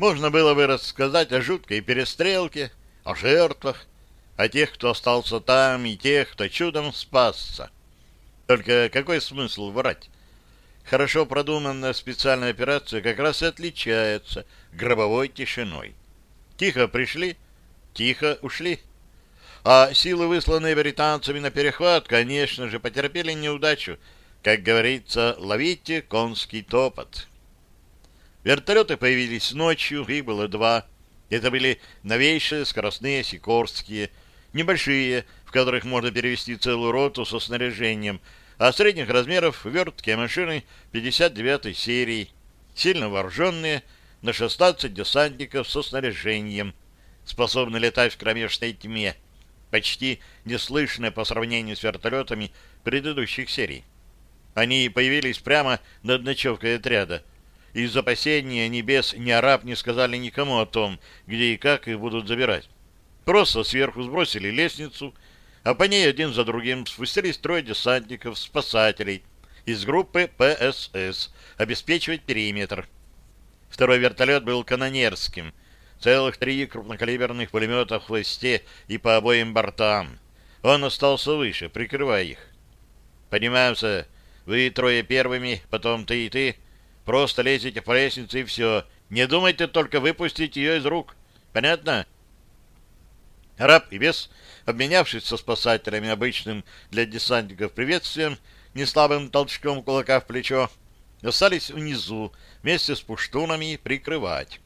Можно было бы рассказать о жуткой перестрелке, о жертвах, о тех, кто остался там, и тех, кто чудом спасся. Только какой смысл врать? Хорошо продуманная специальная операция как раз и отличается гробовой тишиной. Тихо пришли, тихо ушли. А силы, высланные британцами на перехват, конечно же, потерпели неудачу. Как говорится, ловите конский топот. Вертолеты появились ночью, их было два. Это были новейшие скоростные сикорские, небольшие, в которых можно перевести целую роту со снаряжением, а средних размеров верткие машины 59-й серии, сильно вооруженные, на 16 десантников со снаряжением, способные летать в кромешной тьме, почти неслышные по сравнению с вертолетами предыдущих серий. Они появились прямо над ночевкой отряда. Из опасения ни бес, ни араб не сказали никому о том, где и как их будут забирать. Просто сверху сбросили лестницу, а по ней один за другим спустились трое десантников, спасателей из группы ПСС обеспечивать периметр. Второй вертолет был канонерским. Целых три крупнокалиберных пулемета в хвосте и по обоим бортам. Он остался выше, прикрывая их. «Понимаемся, вы трое первыми, потом ты и ты. Просто лезете по лестнице и все. Не думайте только выпустить ее из рук. Понятно?» Раб и бес, обменявшись со спасателями обычным для десантников приветствием, неслабым толчком кулака в плечо, остались внизу вместе с пуштунами прикрывать.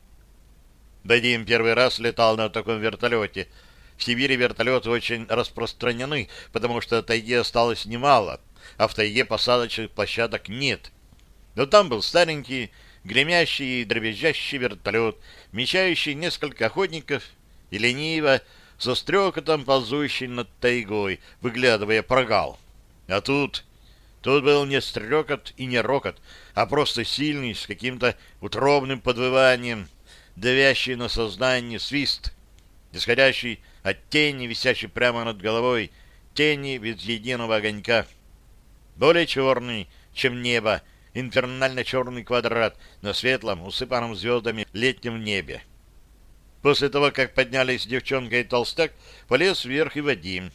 Дадим первый раз летал на таком вертолете. В Сибири вертолеты очень распространены, потому что тайги осталось немало, а в тайге посадочных площадок нет. Но там был старенький, гремящий и дребезжащий вертолет, мечающий несколько охотников и лениво со стрекотом ползущий над тайгой, выглядывая прогал. А тут... Тут был не стрекот и не рокот, а просто сильный, с каким-то утробным подвыванием, давящий на сознание свист, исходящий от тени, висящей прямо над головой, тени без единого огонька. Более черный, чем небо, инфернально черный квадрат на светлом, усыпанном звездами летнем небе. После того, как поднялись девчонка и толстяк, полез вверх и Вадим.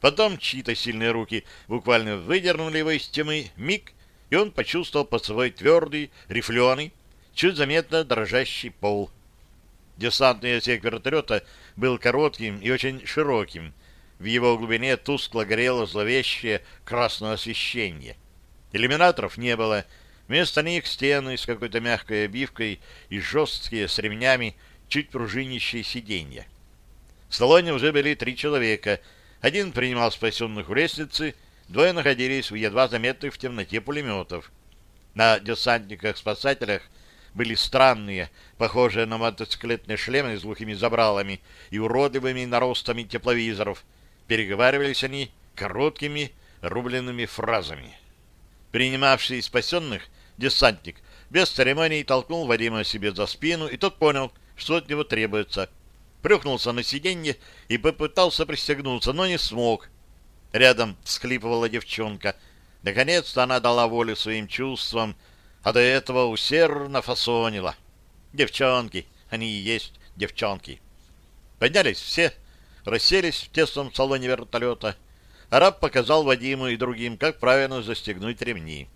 Потом чьи-то сильные руки буквально выдернули его из тьмы, миг, и он почувствовал под собой твердый, рифленый, чуть заметно дрожащий пол. Десантный отсек вертолета был коротким и очень широким. В его глубине тускло горело зловещее красное освещение. Иллюминаторов не было. Вместо них стены с какой-то мягкой обивкой и жесткие с ремнями чуть пружинищие сиденья. В салоне уже были три человека. Один принимал спасенных в лестнице, двое находились в едва заметных в темноте пулеметов. На десантниках-спасателях были странные, похожие на мотоциклетные шлемы с глухими забралами и уродливыми наростами тепловизоров. Переговаривались они короткими рубленными фразами. Принимавший спасенных, десантник без церемоний толкнул Вадима себе за спину, и тот понял, что от него требуется. Плюхнулся на сиденье и попытался пристегнуться, но не смог. Рядом всхлипывала девчонка. Наконец-то она дала волю своим чувствам, а до этого усердно фасонила. Девчонки, они и есть девчонки. Поднялись все, расселись в тесном салоне вертолета. Араб показал Вадиму и другим, как правильно застегнуть ремни.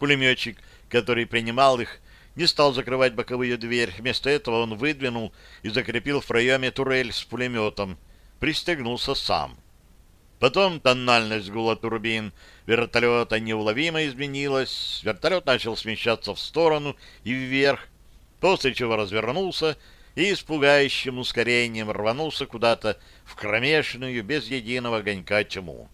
Пулеметчик, который принимал их, не стал закрывать боковую дверь. Вместо этого он выдвинул и закрепил в проеме турель с пулеметом. Пристегнулся сам. Потом тональность гула турбин вертолета неуловимо изменилась. Вертолет начал смещаться в сторону и вверх, после чего развернулся и с пугающим ускорением рванулся куда-то в кромешную, без единого огонька тьму.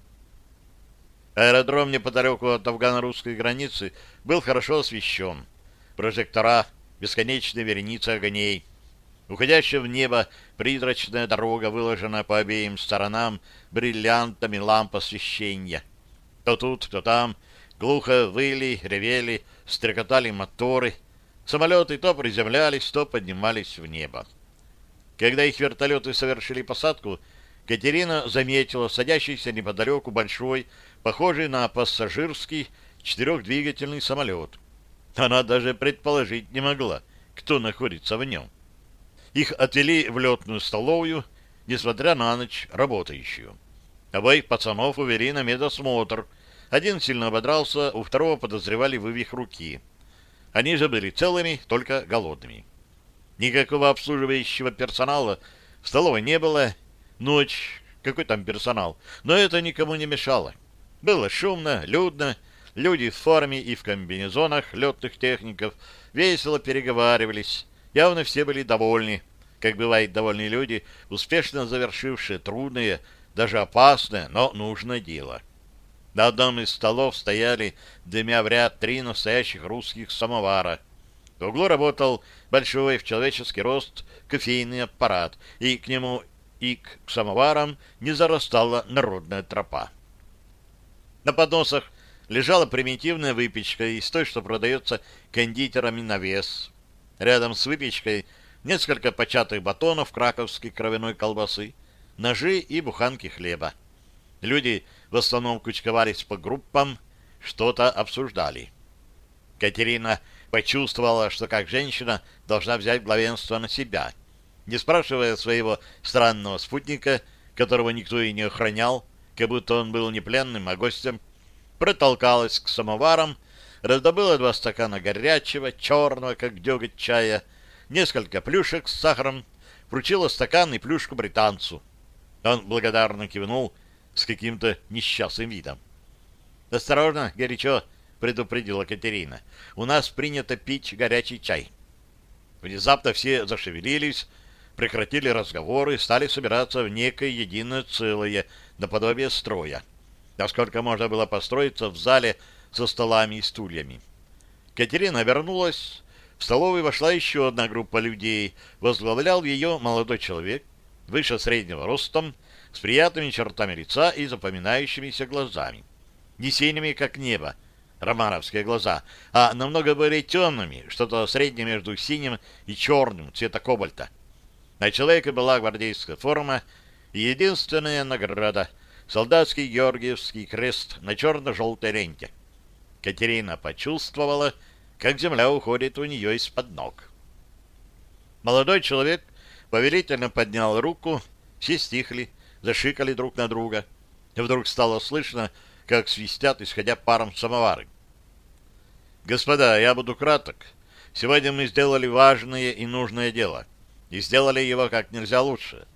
Аэродром неподалеку от афгано-русской границы был хорошо освещен прожектора, бесконечные вереницы огней. Уходящая в небо призрачная дорога выложена по обеим сторонам бриллиантами ламп освещения. То тут, то там глухо выли, ревели, стрекотали моторы. Самолеты то приземлялись, то поднимались в небо. Когда их вертолеты совершили посадку, Катерина заметила садящийся неподалеку большой, похожий на пассажирский четырехдвигательный самолет — она даже предположить не могла, кто находится в нем. Их отвели в летную столовую, несмотря на ночь работающую. Обоих пацанов увели на медосмотр. Один сильно ободрался, у второго подозревали вывих руки. Они же были целыми, только голодными. Никакого обслуживающего персонала в столовой не было. Ночь, какой там персонал? Но это никому не мешало. Было шумно, людно, люди в форме и в комбинезонах летных техников весело переговаривались. Явно все были довольны, как бывает довольны люди, успешно завершившие трудное, даже опасное, но нужное дело. На одном из столов стояли, дымя в ряд, три настоящих русских самовара. В углу работал большой в человеческий рост кофейный аппарат, и к нему и к самоварам не зарастала народная тропа. На подносах лежала примитивная выпечка из той, что продается кондитерами на вес. Рядом с выпечкой несколько початых батонов краковской кровяной колбасы, ножи и буханки хлеба. Люди в основном кучковались по группам, что-то обсуждали. Катерина почувствовала, что как женщина должна взять главенство на себя. Не спрашивая своего странного спутника, которого никто и не охранял, как будто он был не пленным, а гостем, протолкалась к самоварам, раздобыла два стакана горячего, черного, как деготь чая, несколько плюшек с сахаром, вручила стакан и плюшку британцу. Он благодарно кивнул с каким-то несчастным видом. «Осторожно, горячо!» — предупредила Катерина. «У нас принято пить горячий чай». Внезапно все зашевелились, прекратили разговоры, стали собираться в некое единое целое, наподобие строя. Насколько можно было построиться в зале со столами и стульями. Катерина вернулась. В столовую вошла еще одна группа людей. Возглавлял ее молодой человек, выше среднего ростом, с приятными чертами лица и запоминающимися глазами. Не синими, как небо, романовские глаза, а намного более темными, что-то среднее между синим и черным, цвета кобальта. На человеке была гвардейская форма и единственная награда — солдатский Георгиевский крест на черно-желтой ленте. Катерина почувствовала, как земля уходит у нее из-под ног. Молодой человек повелительно поднял руку, все стихли, зашикали друг на друга. И вдруг стало слышно, как свистят, исходя паром самовары. «Господа, я буду краток. Сегодня мы сделали важное и нужное дело, и сделали его как нельзя лучше.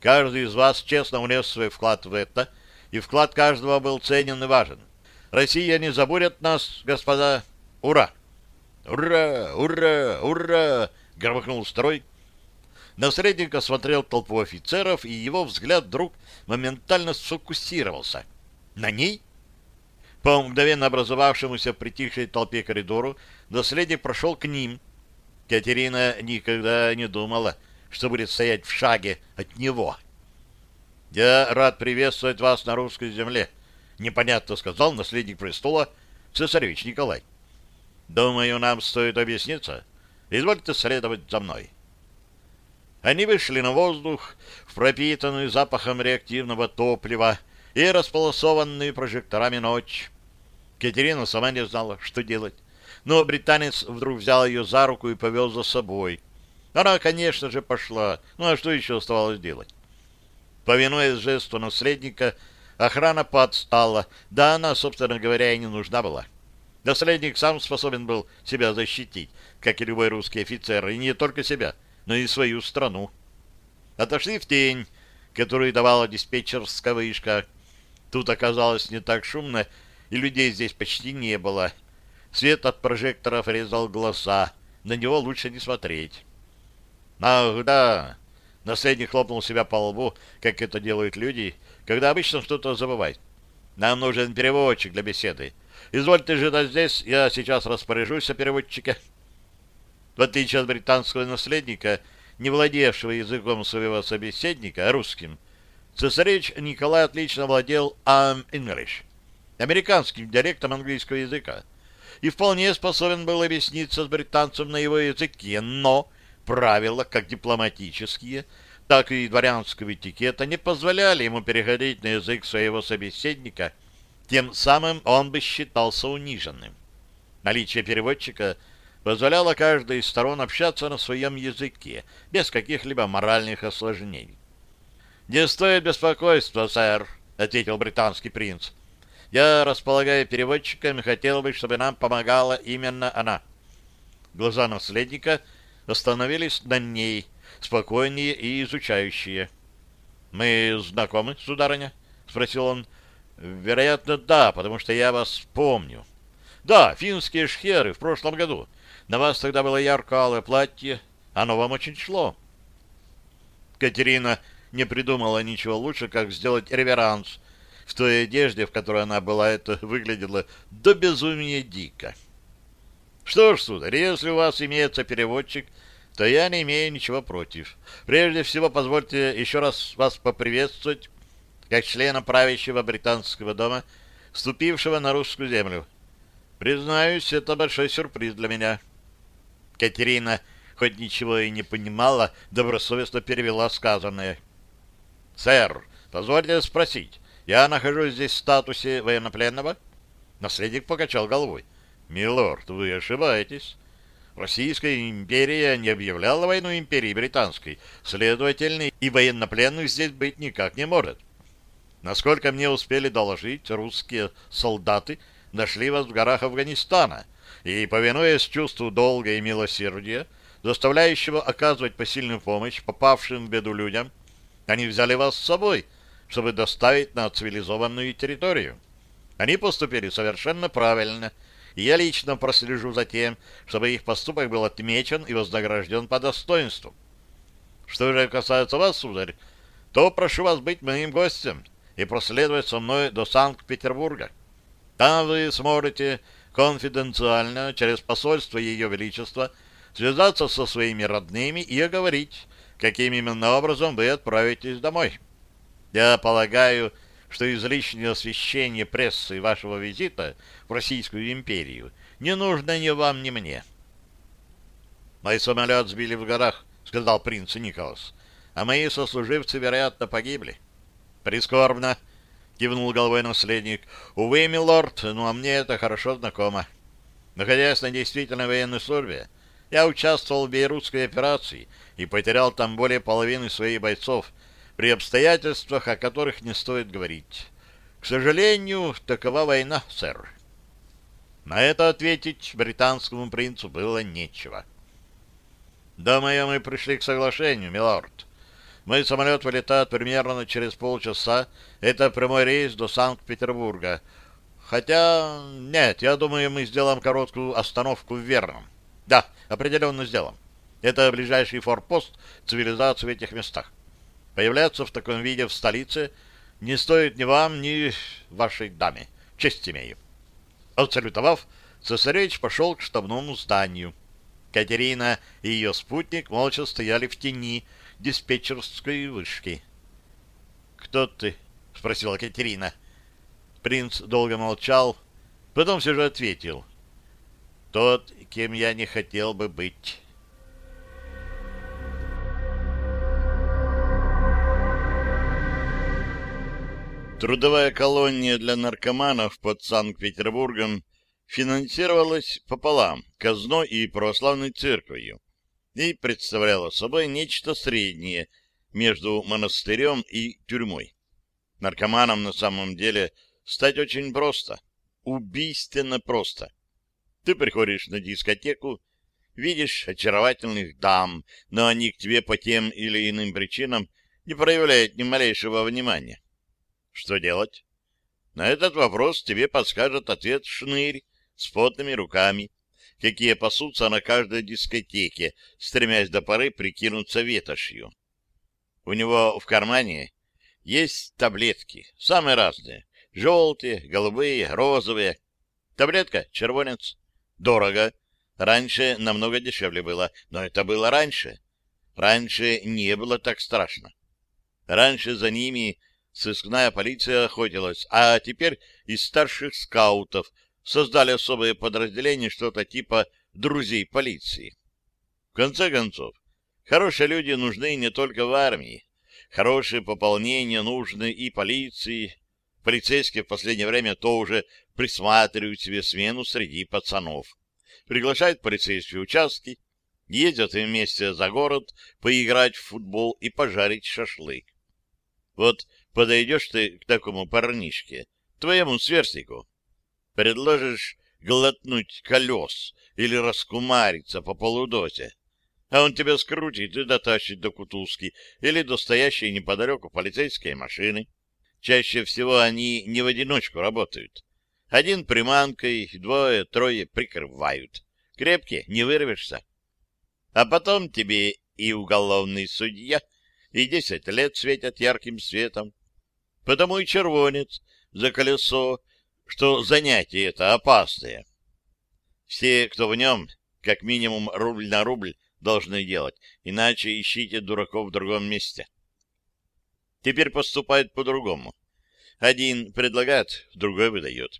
Каждый из вас честно внес свой вклад в это, и вклад каждого был ценен и важен. Россия не забудет нас, господа. Ура!» «Ура! Ура! Ура!» — громыхнул строй, Наследник осмотрел толпу офицеров, и его взгляд вдруг моментально сфокусировался. На ней? По мгновенно образовавшемуся в притихшей толпе коридору наследник прошел к ним. Катерина никогда не думала, что будет стоять в шаге от него. «Я рад приветствовать вас на русской земле», — непонятно сказал наследник престола цесаревич Николай. «Думаю, нам стоит объясниться. Извольте следовать за мной». Они вышли на воздух, в пропитанную запахом реактивного топлива и располосованную прожекторами ночь. Катерина сама не знала, что делать. Но британец вдруг взял ее за руку и повел за собой. Она, конечно же, пошла. Ну, а что еще оставалось делать? Повинуясь жесту наследника, охрана подстала. Да она, собственно говоря, и не нужна была. Наследник сам способен был себя защитить, как и любой русский офицер, и не только себя — но и свою страну. Отошли в тень, которую давала диспетчерская вышка. Тут оказалось не так шумно, и людей здесь почти не было. Свет от прожекторов резал глаза, на него лучше не смотреть. «Ах, да!» Наследник хлопнул себя по лбу, как это делают люди, когда обычно что-то забывают. «Нам нужен переводчик для беседы. Извольте ждать здесь, я сейчас распоряжусь о переводчике». В отличие от британского наследника, не владевшего языком своего собеседника, русским, цесаревич Николай отлично владел «am English», американским диалектом английского языка, и вполне способен был объясниться с британцем на его языке, но правила, как дипломатические, так и дворянского этикета, не позволяли ему переходить на язык своего собеседника, тем самым он бы считался униженным. Наличие переводчика – позволяла каждой из сторон общаться на своем языке, без каких-либо моральных осложнений. «Не стоит беспокойства, сэр», — ответил британский принц. «Я располагаю переводчиком хотел бы, чтобы нам помогала именно она». Глаза наследника остановились на ней, спокойнее и изучающие. «Мы знакомы, сударыня?» — спросил он. «Вероятно, да, потому что я вас помню». «Да, финские шхеры в прошлом году. На вас тогда было ярко-алое платье. Оно вам очень шло». Катерина не придумала ничего лучше, как сделать реверанс. В той одежде, в которой она была, это выглядело до безумия дико. «Что ж, сударь, если у вас имеется переводчик, то я не имею ничего против. Прежде всего, позвольте еще раз вас поприветствовать как члена правящего британского дома, вступившего на русскую землю. Признаюсь, это большой сюрприз для меня». Катерина, хоть ничего и не понимала, добросовестно перевела сказанное. «Сэр, позвольте спросить, я нахожусь здесь в статусе военнопленного?» Наследник покачал головой. «Милорд, вы ошибаетесь. Российская империя не объявляла войну империи британской, следовательно, и военнопленных здесь быть никак не может. Насколько мне успели доложить, русские солдаты нашли вас в горах Афганистана — и, повинуясь чувству долга и милосердия, заставляющего оказывать посильную помощь попавшим в беду людям, они взяли вас с собой, чтобы доставить на цивилизованную территорию. Они поступили совершенно правильно, и я лично прослежу за тем, чтобы их поступок был отмечен и вознагражден по достоинству. Что же касается вас, сударь, то прошу вас быть моим гостем и проследовать со мной до Санкт-Петербурга. Там вы сможете конфиденциально через посольство Ее Величества связаться со своими родными и оговорить, каким именно образом вы отправитесь домой. Я полагаю, что излишнее освещение прессы вашего визита в Российскую империю не нужно ни вам, ни мне. «Мой самолет сбили в горах», — сказал принц Николас, «а мои сослуживцы, вероятно, погибли». «Прискорбно», кивнул головой наследник. Увы, милорд, ну а мне это хорошо знакомо. Находясь на действительной военной службе, я участвовал в бейрутской операции и потерял там более половины своих бойцов при обстоятельствах, о которых не стоит говорить. К сожалению, такова война, сэр. На это ответить британскому принцу было нечего. «Думаю, мы пришли к соглашению, милорд», мой самолет вылетает примерно через полчаса. Это прямой рейс до Санкт-Петербурга. Хотя, нет, я думаю, мы сделаем короткую остановку в Верном. Да, определенно сделаем. Это ближайший форпост цивилизации в этих местах. Появляться в таком виде в столице не стоит ни вам, ни вашей даме. Честь имею. Отсалютовав, цесаревич пошел к штабному зданию. Катерина и ее спутник молча стояли в тени, диспетчерской вышки. «Кто ты?» — спросила Катерина. Принц долго молчал, потом все же ответил. «Тот, кем я не хотел бы быть». Трудовая колония для наркоманов под Санкт-Петербургом финансировалась пополам казной и православной церковью и представляла собой нечто среднее между монастырем и тюрьмой. Наркоманам на самом деле стать очень просто, убийственно просто. Ты приходишь на дискотеку, видишь очаровательных дам, но они к тебе по тем или иным причинам не проявляют ни малейшего внимания. Что делать? На этот вопрос тебе подскажет ответ шнырь с потными руками, какие пасутся на каждой дискотеке, стремясь до поры прикинуться ветошью. У него в кармане есть таблетки, самые разные, желтые, голубые, розовые. Таблетка — червонец. Дорого. Раньше намного дешевле было, но это было раньше. Раньше не было так страшно. Раньше за ними сыскная полиция охотилась, а теперь из старших скаутов создали особое подразделение, что-то типа «друзей полиции». В конце концов, хорошие люди нужны не только в армии. Хорошее пополнение нужны и полиции. Полицейские в последнее время тоже присматривают себе смену среди пацанов. приглашает полицейские участки, ездят вместе за город поиграть в футбол и пожарить шашлык. Вот подойдешь ты к такому парнишке, твоему сверстнику, предложишь глотнуть колес или раскумариться по полудозе, а он тебя скрутит и дотащит до кутузки или до стоящей неподалеку полицейской машины. Чаще всего они не в одиночку работают. Один приманкой, двое, трое прикрывают. Крепкие, не вырвешься. А потом тебе и уголовный судья, и десять лет светят ярким светом. Потому и червонец за колесо, что занятие это опасное. Все, кто в нем, как минимум рубль на рубль, должны делать, иначе ищите дураков в другом месте. Теперь поступает по-другому. Один предлагает, другой выдает.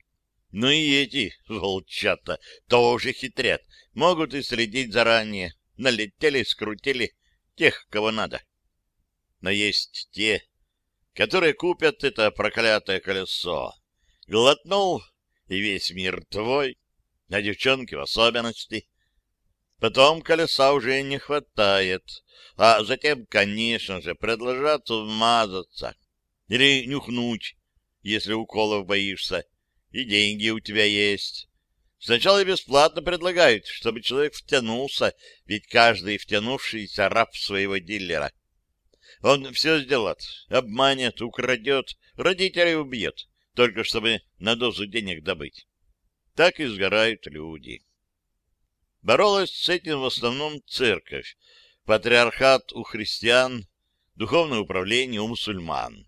Ну и эти волчата тоже хитрят, могут и следить заранее, налетели, скрутили тех, кого надо. Но есть те, которые купят это проклятое колесо. Глотнул, и весь мир твой, а девчонки в особенности. Потом колеса уже не хватает, а затем, конечно же, предложат вмазаться или нюхнуть, если уколов боишься, и деньги у тебя есть. Сначала бесплатно предлагают, чтобы человек втянулся, ведь каждый втянувшийся раб своего дилера. Он все сделает, обманет, украдет, родителей убьет, только чтобы на дозу денег добыть. Так и сгорают люди. Боролась с этим в основном церковь, патриархат у христиан, духовное управление у мусульман.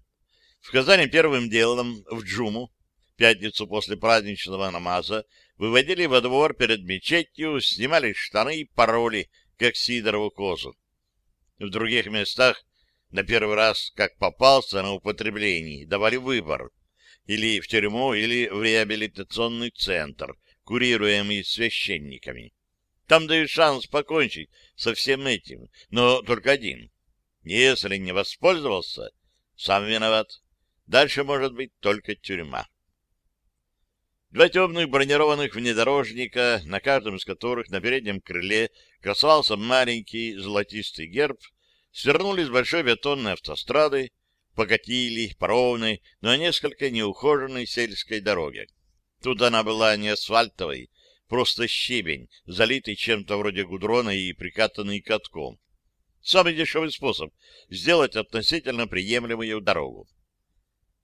В Казани первым делом в Джуму, пятницу после праздничного намаза, выводили во двор перед мечетью, снимали штаны и пароли, как Сидорову козу. В других местах на первый раз, как попался на употреблении, давали выбор или в тюрьму, или в реабилитационный центр, курируемый священниками. Там дают шанс покончить со всем этим, но только один. Если не воспользовался, сам виноват. Дальше может быть только тюрьма. Два темных бронированных внедорожника, на каждом из которых на переднем крыле красовался маленький золотистый герб, свернули с большой бетонной автострады, покатили по ровной, но несколько неухоженной сельской дороге. Тут она была не асфальтовой, просто щебень, залитый чем-то вроде гудрона и прикатанный катком. Самый дешевый способ сделать относительно приемлемую дорогу.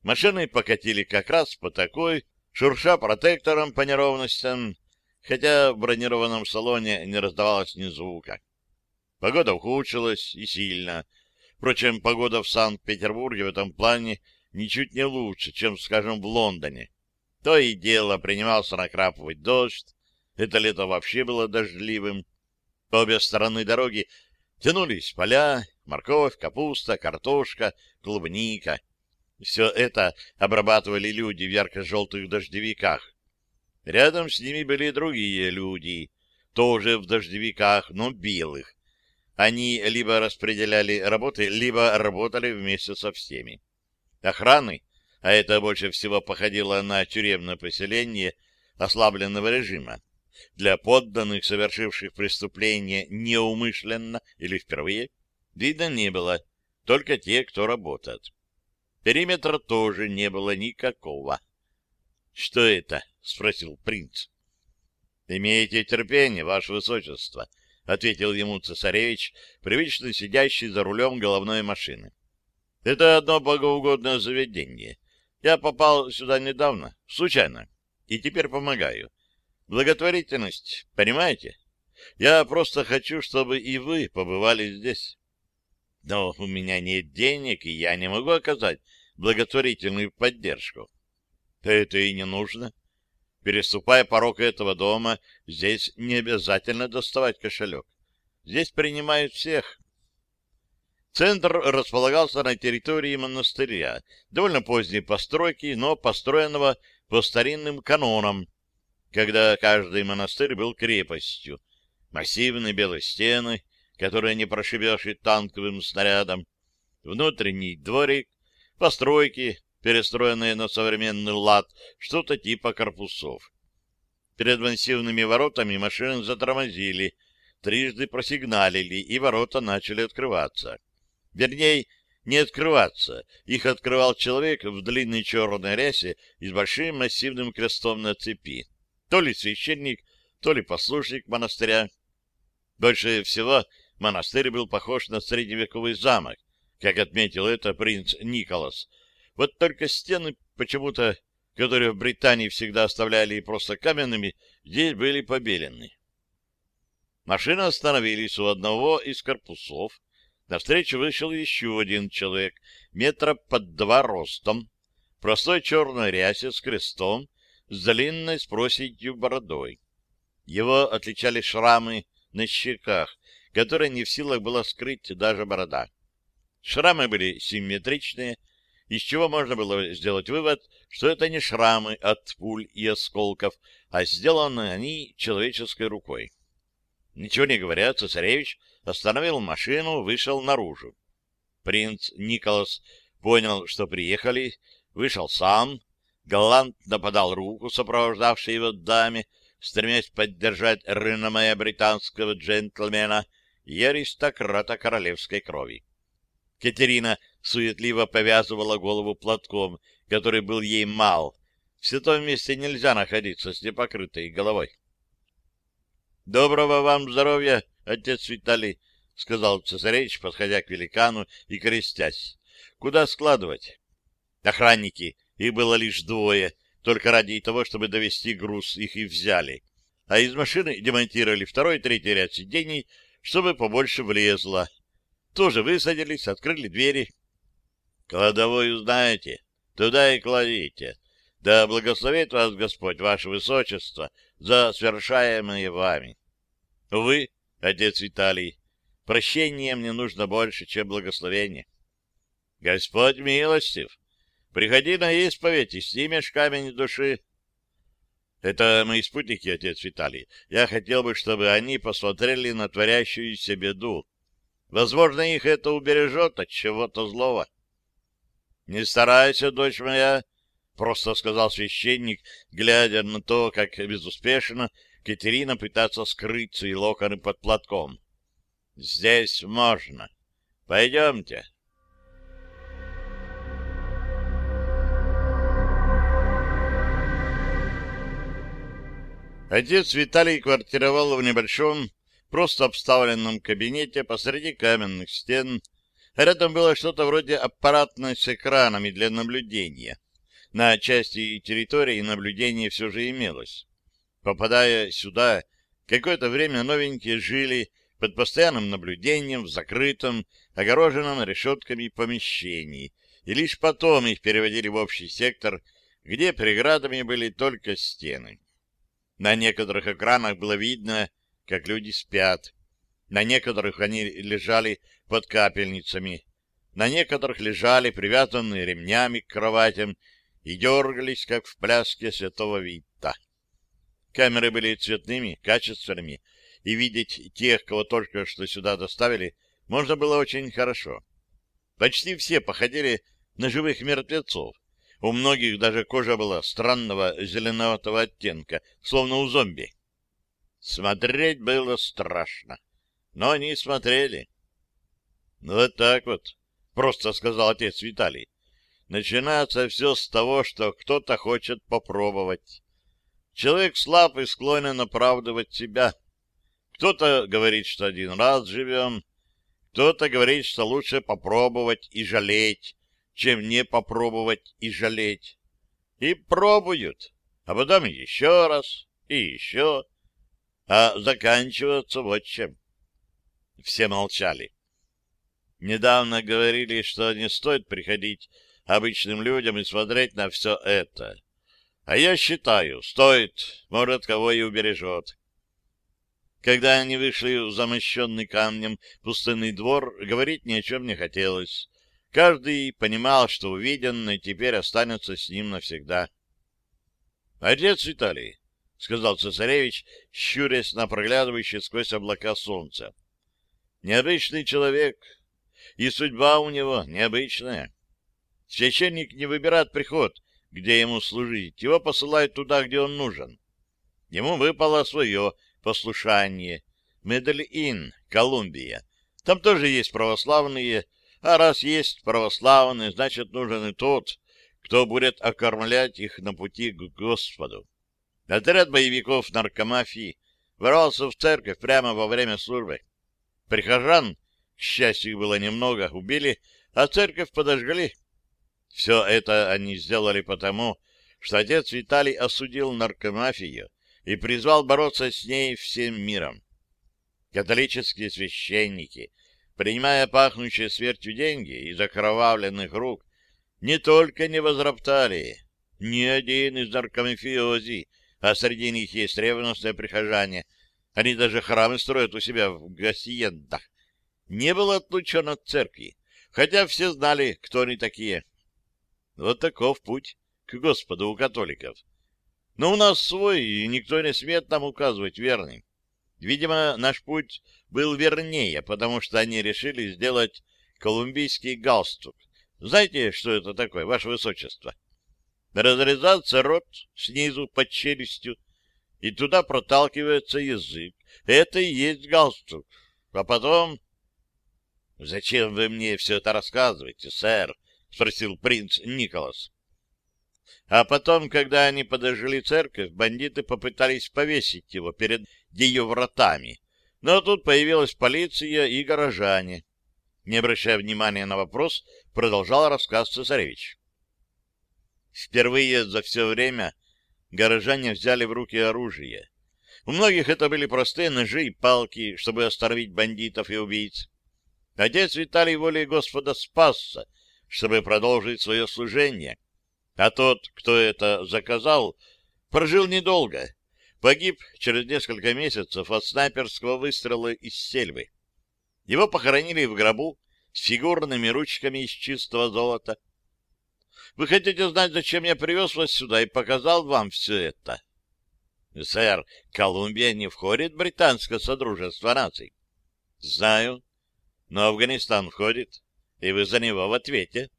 Машины покатили как раз по такой, шурша протектором по неровностям, хотя в бронированном салоне не раздавалось ни звука. Погода ухудшилась и сильно. Впрочем, погода в Санкт-Петербурге в этом плане ничуть не лучше, чем, скажем, в Лондоне. То и дело принимался накрапывать дождь, это лето вообще было дождливым. По обе стороны дороги тянулись поля, морковь, капуста, картошка, клубника. Все это обрабатывали люди в ярко-желтых дождевиках. Рядом с ними были другие люди, тоже в дождевиках, но белых. Они либо распределяли работы, либо работали вместе со всеми. Охраны, а это больше всего походило на тюремное поселение ослабленного режима, для подданных, совершивших преступление неумышленно или впервые, видно не было, только те, кто работает. Периметра тоже не было никакого. — Что это? — спросил принц. — Имейте терпение, ваше высочество, — ответил ему цесаревич, привычно сидящий за рулем головной машины. — Это одно богоугодное заведение. Я попал сюда недавно, случайно, и теперь помогаю. Благотворительность, понимаете? Я просто хочу, чтобы и вы побывали здесь. Но у меня нет денег, и я не могу оказать благотворительную поддержку. Это и не нужно. Переступая порог этого дома, здесь не обязательно доставать кошелек. Здесь принимают всех. Центр располагался на территории монастыря, довольно поздней постройки, но построенного по старинным канонам, когда каждый монастырь был крепостью. Массивные белые стены, которые не прошибешь и танковым снарядом, внутренний дворик, постройки, перестроенные на современный лад, что-то типа корпусов. Перед массивными воротами машины затормозили, трижды просигналили, и ворота начали открываться. Вернее, не открываться. Их открывал человек в длинной черной рясе и с большим массивным крестом на цепи. То ли священник, то ли послушник монастыря. Больше всего монастырь был похож на средневековый замок, как отметил это принц Николас. Вот только стены почему-то, которые в Британии всегда оставляли просто каменными, здесь были побелены. Машины остановились у одного из корпусов, Навстречу вышел еще один человек, метра под два ростом, в простой черной рясе с крестом, с длинной с проседью бородой. Его отличали шрамы на щеках, которые не в силах было скрыть даже борода. Шрамы были симметричные, из чего можно было сделать вывод, что это не шрамы от пуль и осколков, а сделаны они человеческой рукой. Ничего не говоря, цесаревич остановил машину, вышел наружу. Принц Николас понял, что приехали, вышел сам, галантно подал руку сопровождавшей его даме, стремясь поддержать реноме британского джентльмена и аристократа королевской крови. Катерина суетливо повязывала голову платком, который был ей мал. В святом месте нельзя находиться с непокрытой головой. Доброго вам здоровья, отец Виталий, — сказал цесаревич, подходя к великану и крестясь. — Куда складывать? Охранники, их было лишь двое, только ради того, чтобы довести груз, их и взяли. А из машины демонтировали второй и третий ряд сидений, чтобы побольше влезло. Тоже высадились, открыли двери. — Кладовую знаете? Туда и кладите. Да благословит вас Господь, ваше высочество, за совершаемое вами. Увы, отец Виталий, прощения мне нужно больше, чем благословение. Господь милостив, приходи на исповедь и снимешь камень души. Это мои спутники, отец Виталий. Я хотел бы, чтобы они посмотрели на творящуюся беду. Возможно, их это убережет от чего-то злого. Не старайся, дочь моя, — просто сказал священник, глядя на то, как безуспешно Катерина пытается скрыть свои локоны под платком. «Здесь можно. Пойдемте». Отец Виталий квартировал в небольшом, просто обставленном кабинете посреди каменных стен. Рядом было что-то вроде аппаратной с экранами для наблюдения. На части территории наблюдение все же имелось. Попадая сюда, какое-то время новенькие жили под постоянным наблюдением в закрытом, огороженном решетками помещении, и лишь потом их переводили в общий сектор, где преградами были только стены. На некоторых экранах было видно, как люди спят. На некоторых они лежали под капельницами. На некоторых лежали привязанные ремнями к кроватям и дергались, как в пляске святого Вита. Камеры были цветными, качественными, и видеть тех, кого только что сюда доставили, можно было очень хорошо. Почти все походили на живых мертвецов. У многих даже кожа была странного зеленоватого оттенка, словно у зомби. Смотреть было страшно, но они смотрели. «Ну, вот так вот, — просто сказал отец Виталий. Начинается все с того, что кто-то хочет попробовать. Человек слаб и склонен оправдывать себя. Кто-то говорит, что один раз живем, кто-то говорит, что лучше попробовать и жалеть, чем не попробовать и жалеть. И пробуют, а потом еще раз и еще. А заканчиваться вот чем. Все молчали. Недавно говорили, что не стоит приходить обычным людям и смотреть на все это. А я считаю, стоит, может, кого и убережет. Когда они вышли в замощенный камнем пустынный двор, говорить ни о чем не хотелось. Каждый понимал, что увиденное теперь останется с ним навсегда. — Отец Виталий, — сказал цесаревич, щурясь на проглядывающее сквозь облака солнца, — необычный человек, и судьба у него необычная. Священник не выбирает приход — где ему служить. Его посылают туда, где он нужен. Ему выпало свое послушание. Медельин, Колумбия. Там тоже есть православные, а раз есть православные, значит, нужен и тот, кто будет окормлять их на пути к Господу. Отряд боевиков наркомафии ворвался в церковь прямо во время службы. Прихожан, к счастью, было немного, убили, а церковь подожгли. Все это они сделали потому, что отец Виталий осудил наркомафию и призвал бороться с ней всем миром. Католические священники, принимая пахнущие смертью деньги из окровавленных рук, не только не возроптали, ни один из наркомафиози, а среди них есть ревностные прихожане, они даже храмы строят у себя в гасиендах, не был отлучен от церкви, хотя все знали, кто они такие. Вот таков путь к Господу у католиков. Но у нас свой, и никто не смеет нам указывать верный. Видимо, наш путь был вернее, потому что они решили сделать колумбийский галстук. Знаете, что это такое, ваше высочество? Разрезается рот снизу под челюстью, и туда проталкивается язык. Это и есть галстук. А потом... — Зачем вы мне все это рассказываете, сэр? — спросил принц Николас. А потом, когда они подожгли церковь, бандиты попытались повесить его перед ее вратами. Но тут появилась полиция и горожане. Не обращая внимания на вопрос, продолжал рассказ цесаревич. Впервые за все время горожане взяли в руки оружие. У многих это были простые ножи и палки, чтобы остановить бандитов и убийц. Отец Виталий волей Господа спасся, чтобы продолжить свое служение. А тот, кто это заказал, прожил недолго. Погиб через несколько месяцев от снайперского выстрела из сельвы. Его похоронили в гробу с фигурными ручками из чистого золота. Вы хотите знать, зачем я привез вас сюда и показал вам все это? Сэр, Колумбия не входит в британское содружество наций. Знаю, но Афганистан входит и вы за него в ответе.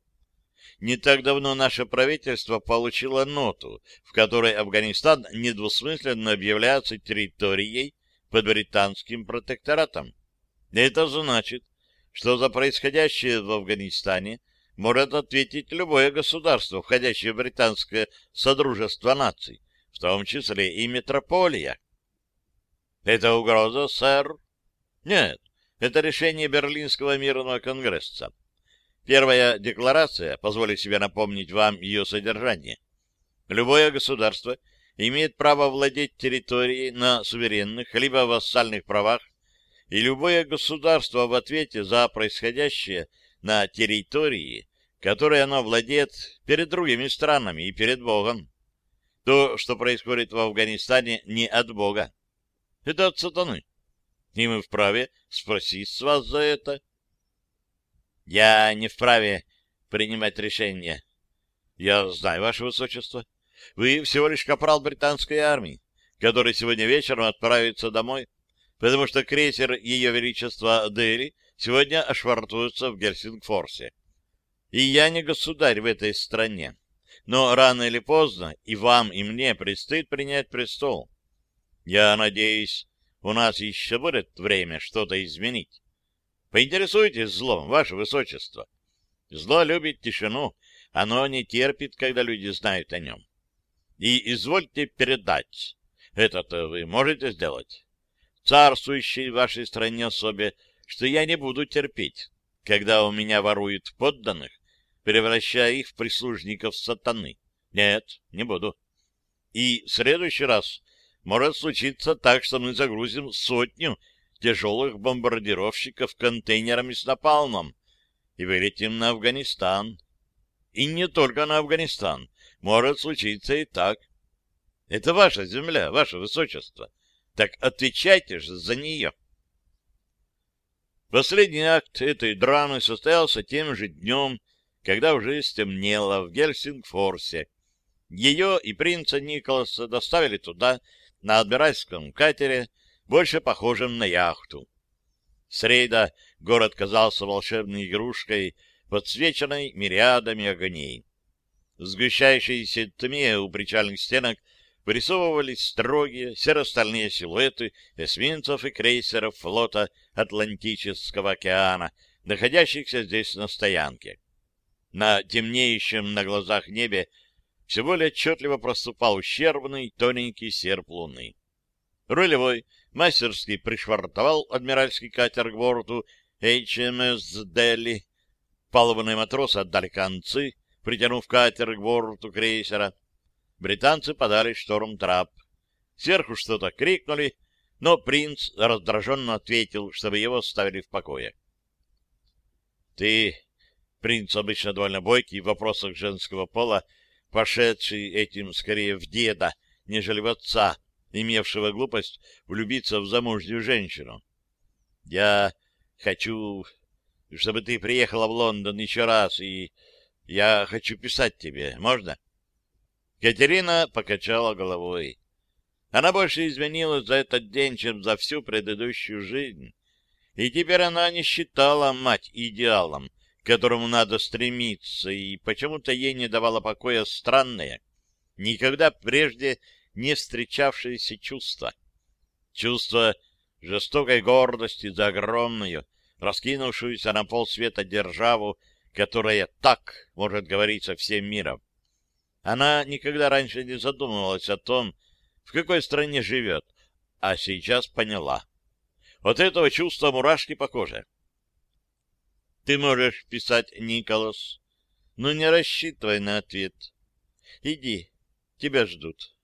Не так давно наше правительство получило ноту, в которой Афганистан недвусмысленно объявляется территорией под британским протекторатом. Это значит, что за происходящее в Афганистане может ответить любое государство, входящее в британское Содружество наций, в том числе и метрополия. Это угроза, сэр? Нет, это решение Берлинского мирного конгресса. Первая декларация, позволю себе напомнить вам ее содержание. Любое государство имеет право владеть территорией на суверенных либо вассальных правах, и любое государство в ответе за происходящее на территории, которой оно владеет перед другими странами и перед Богом. То, что происходит в Афганистане, не от Бога. Это от сатаны. И мы вправе спросить с вас за это. Я не вправе принимать решения. Я знаю, ваше высочество. Вы всего лишь капрал британской армии, который сегодня вечером отправится домой, потому что крейсер Ее Величества Дели сегодня ошвартуется в Гельсингфорсе. И я не государь в этой стране. Но рано или поздно и вам, и мне предстоит принять престол. Я надеюсь, у нас еще будет время что-то изменить. Поинтересуйтесь злом, ваше высочество. Зло любит тишину, оно не терпит, когда люди знают о нем. И извольте передать. Это-то вы можете сделать? Царствующей в вашей стране особе, что я не буду терпеть, когда у меня воруют подданных, превращая их в прислужников сатаны. Нет, не буду. И в следующий раз может случиться так, что мы загрузим сотню тяжелых бомбардировщиков контейнерами с напалмом и вылетим на Афганистан. И не только на Афганистан. Может случиться и так. Это ваша земля, ваше высочество. Так отвечайте же за нее. Последний акт этой драмы состоялся тем же днем, когда уже стемнело в Гельсингфорсе. Ее и принца Николаса доставили туда, на адмиральском катере, больше похожим на яхту. Среда город казался волшебной игрушкой, подсвеченной мириадами огней. В сгущающейся тьме у причальных стенок вырисовывались строгие серо-стальные силуэты эсминцев и крейсеров флота Атлантического океана, находящихся здесь на стоянке. На темнеющем на глазах небе все более отчетливо проступал ущербный тоненький серп луны. Рулевой мастерски пришвартовал адмиральский катер к борту HMS Дели. Палубные матросы отдали концы, притянув катер к борту крейсера. Британцы подали шторм-трап. Сверху что-то крикнули, но принц раздраженно ответил, чтобы его оставили в покое. «Ты, принц обычно довольно бойкий в вопросах женского пола, пошедший этим скорее в деда, нежели в отца, имевшего глупость влюбиться в замужнюю женщину. Я хочу, чтобы ты приехала в Лондон еще раз, и я хочу писать тебе. Можно?» Катерина покачала головой. Она больше изменилась за этот день, чем за всю предыдущую жизнь. И теперь она не считала мать идеалом, которому надо стремиться, и почему-то ей не давало покоя странное, никогда прежде не встречавшееся чувство. Чувство жестокой гордости за огромную, раскинувшуюся на полсвета державу, которая так может говорить со всем миром. Она никогда раньше не задумывалась о том, в какой стране живет, а сейчас поняла. От этого чувства мурашки по коже. Ты можешь писать, Николас, но не рассчитывай на ответ. Иди, тебя ждут.